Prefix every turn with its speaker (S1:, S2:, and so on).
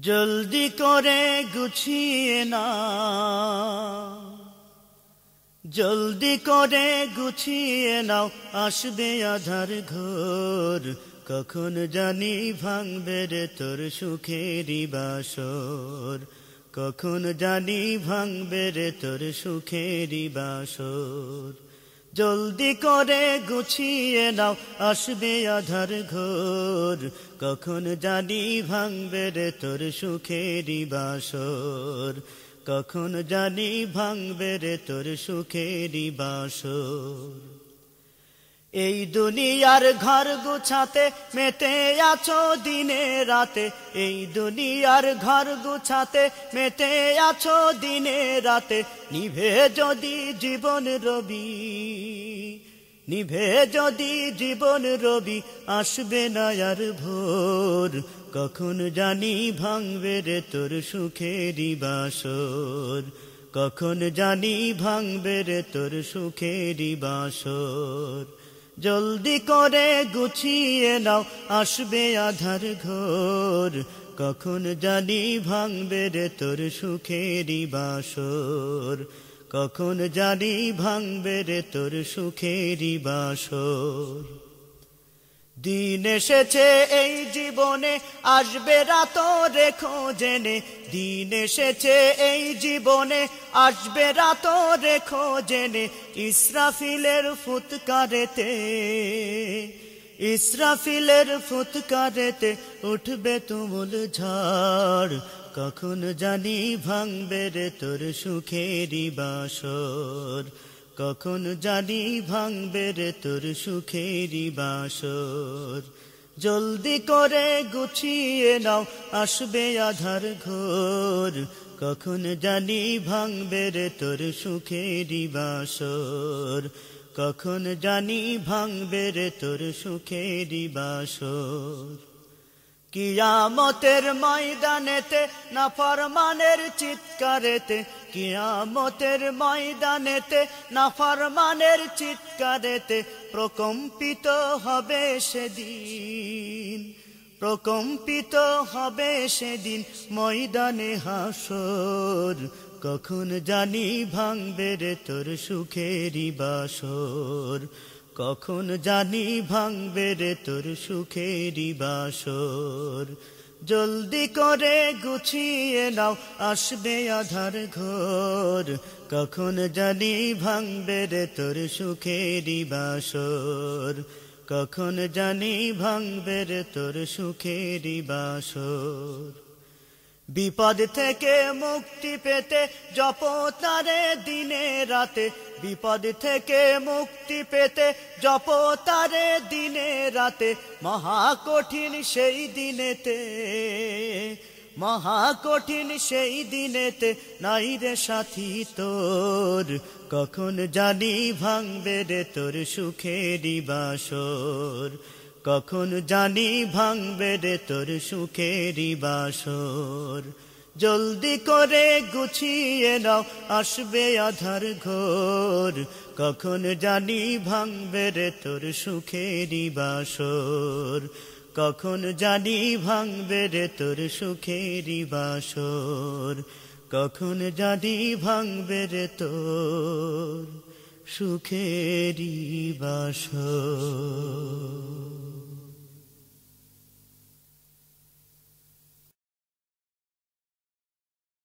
S1: জলদি করে গুছিয়ে না। জলদি করে গুছিয়ে নাও, আসবে আধার ঘোর। কখন জানি ভাঙবে রে তোর সুখেরই বাসর। কখন জানি ভাঙবে রে তোর সুখেরই বাসর। জলদি করে গুছিয়ে নাও, আসবে আধার ঘোর। কখন জানি ভাঙবে রে তোর সুখেরই বাসর। কখন জানি ভাঙবে রে তোর সুখেরই বাসর। এই দুনিয়ার ঘর গুছাতে মেতে আছো দিনে রাতে। এই দুনিয়ার ঘর গুছাতে মেতে আছো দিনে রাতে। নিভে যদি জীবন রবি, নিভে যদি জীবন রবি, আসবে না আর ভোর। কখন জানি ভাঙবে রে তোর সুখেরই বাসর। কখন জানি ভাঙবে রে তোর সুখেরই বাসর। জলদি করে গুছিয়ে নাও, আসবে আধার ঘোর। কখন জানি ভাঙবে রে তোর সুখেরই বাসর। কখন জানি ভাঙবে রে তোর সুখেরই বাসর। দিন এসেছে, এই জীবনে আসবে রাত রেখো জেনে। দিন এসেছে, এই জীবনে আসবে রাত রেখো জেনে। ইসরাফিলের ফুৎকারেতে ইসরাফিলের ফুৎকারেতে উঠবে তুমুল ঝড়। কখন জানি ভাঙবে রে তোর সুখেরই বাসর। কখন জানি ভাঙবে রে তোর সুখেরই বাসর। জলদি করে গুছিয়ে নাও, আসবে আধার ঘোর। কখন জানি ভাঙবে রে তোর সুখেরই বাসর। কখন জানি ভাঙবে রে তোর সুখেরই বাসর। কিয়ামতের ময়দানেতে না ফরমানের চিৎকারেতে, কিয়ামতের ময়দানেতে না ফরমানের চিৎকারেতে প্রকম্পিত হবে সেদিন, প্রকম্পিত হবে সেদিন ময়দানে হাসর। কখন জানি ভাঙবে রে তোর সুখেরই বাসর। কখন জানি ভাঙবে রে তোর সুখেরই বাসর? জলদি করে গুছিয়ে নাও, আসবে আধার ঘোর। কখন জানি ভাঙবে রে তোর সুখেরই বাসর? কখন জানি ভাঙবে রে তোর সুখেরই বাসর? বিপদ থেকে মুক্তি পেতে জপ তারে দিনে রাতে। বিপদ থেকে মুক্তি পেতে জপ তারে দিনে রাতে। মহা কঠিন সেই দিনেতে মহা কঠিন সেই দিনেতে নাই রে সাথী তোর। কখন জানি ভাঙবে রে তোর সুখেরই বাসর। কখন জানি ভাঙবে রে তোর সুখেরই বাসর? জলদি করে গুছিয়ে নাও, আসবে আধার ঘোর। কখন জানি ভাঙবে রে তোর সুখেরই বাসর? কখন জানি ভাঙবে রে তোর সুখেরই বাসর? কখন জানি ভাঙবে রে তোর সুখেরই বাসর?